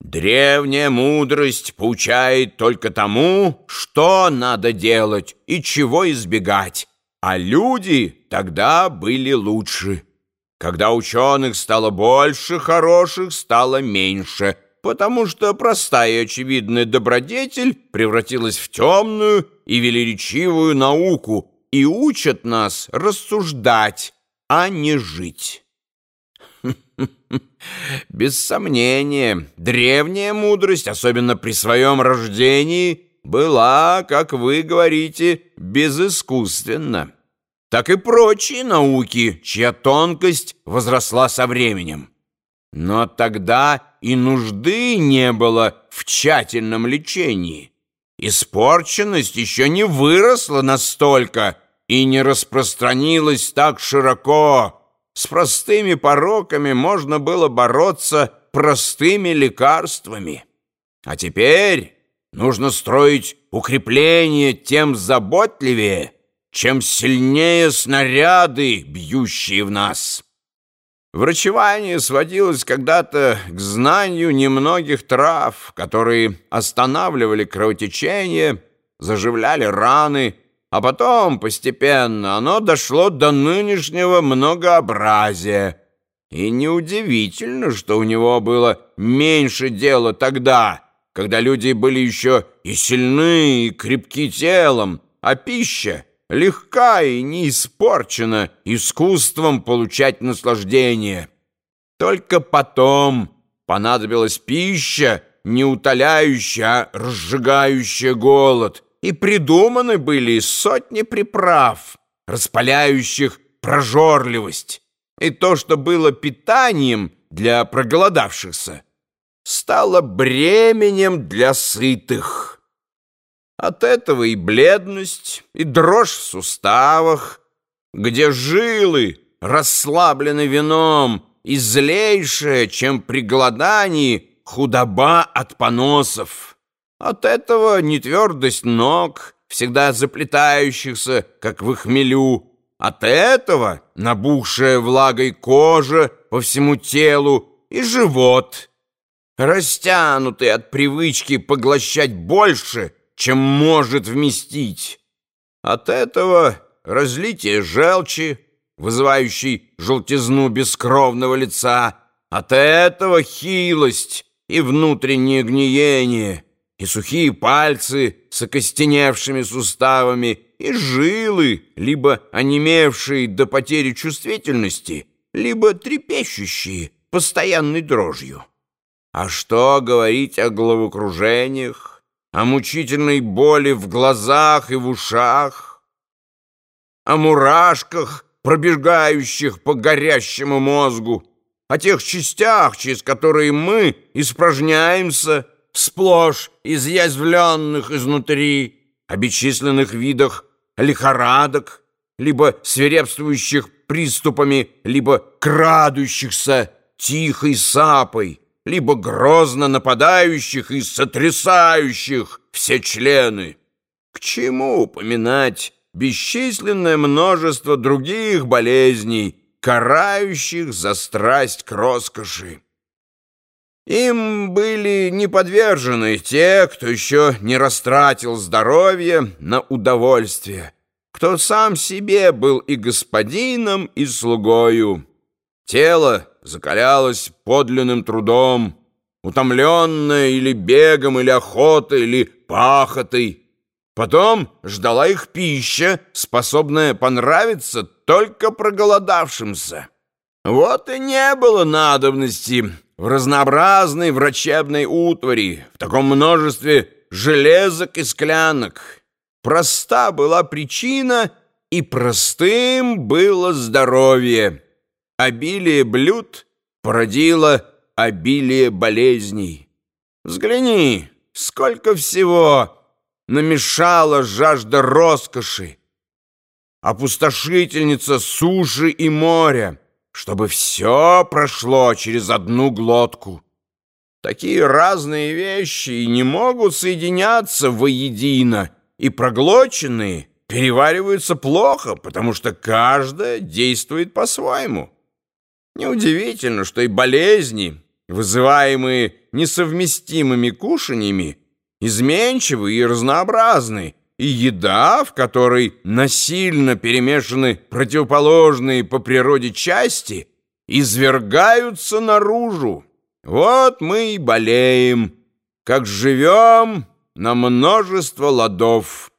Древняя мудрость поучает только тому, что надо делать и чего избегать, а люди тогда были лучше. Когда ученых стало больше, хороших стало меньше, потому что простая и очевидная добродетель превратилась в темную и велеречивую науку и учат нас рассуждать, а не жить. Без сомнения, древняя мудрость, особенно при своем рождении, была, как вы говорите, безыскусственна. Так и прочие науки, чья тонкость возросла со временем. Но тогда и нужды не было в тщательном лечении. Испорченность еще не выросла настолько и не распространилась так широко, с простыми пороками можно было бороться простыми лекарствами. А теперь нужно строить укрепление тем заботливее, чем сильнее снаряды, бьющие в нас. Врачевание сводилось когда-то к знанию немногих трав, которые останавливали кровотечение, заживляли раны, а потом постепенно оно дошло до нынешнего многообразия. И неудивительно, что у него было меньше дела тогда, когда люди были еще и сильны, и крепки телом, а пища легка и не испорчена искусством получать наслаждение. Только потом понадобилась пища, не утоляющая, а разжигающая голод — и придуманы были сотни приправ, распаляющих прожорливость. И то, что было питанием для проголодавшихся, стало бременем для сытых. От этого и бледность, и дрожь в суставах, где жилы расслаблены вином, и злейшая, чем при голодании, худоба от поносов. От этого нетвердость ног, всегда заплетающихся, как в хмелю. От этого набухшая влагой кожа по всему телу и живот, растянутый от привычки поглощать больше, чем может вместить. От этого разлитие желчи, вызывающей желтизну бескровного лица, от этого хилость и внутреннее гниение — и сухие пальцы с окостеневшими суставами, и жилы, либо онемевшие до потери чувствительности, либо трепещущие постоянной дрожью. А что говорить о головокружениях, о мучительной боли в глазах и в ушах, о мурашках, пробегающих по горящему мозгу, о тех частях, через которые мы испражняемся, сплошь изъязвленных изнутри, о бесчисленных видах лихорадок, либо свирепствующих приступами, либо крадущихся тихой сапой, либо грозно нападающих и сотрясающих все члены. К чему упоминать бесчисленное множество других болезней, карающих за страсть к роскоши? Им были не подвержены те, кто еще не растратил здоровье на удовольствие, кто сам себе был и господином, и слугою. Тело закалялось подлинным трудом, утомленное или бегом, или охотой, или пахотой. Потом ждала их пища, способная понравиться только проголодавшимся. Вот и не было надобности в разнообразной врачебной утвари, в таком множестве железок и склянок. Проста была причина, и простым было здоровье. Обилие блюд породило обилие болезней. Взгляни, сколько всего намешала жажда роскоши, опустошительница суши и моря, чтобы все прошло через одну глотку. Такие разные вещи не могут соединяться воедино, и проглоченные перевариваются плохо, потому что каждая действует по-своему. Неудивительно, что и болезни, вызываемые несовместимыми кушаньями, изменчивы и разнообразны, и еда, в которой насильно перемешаны противоположные по природе части, извергаются наружу. Вот мы и болеем, как живем на множество ладов».